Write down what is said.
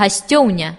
гасцёўня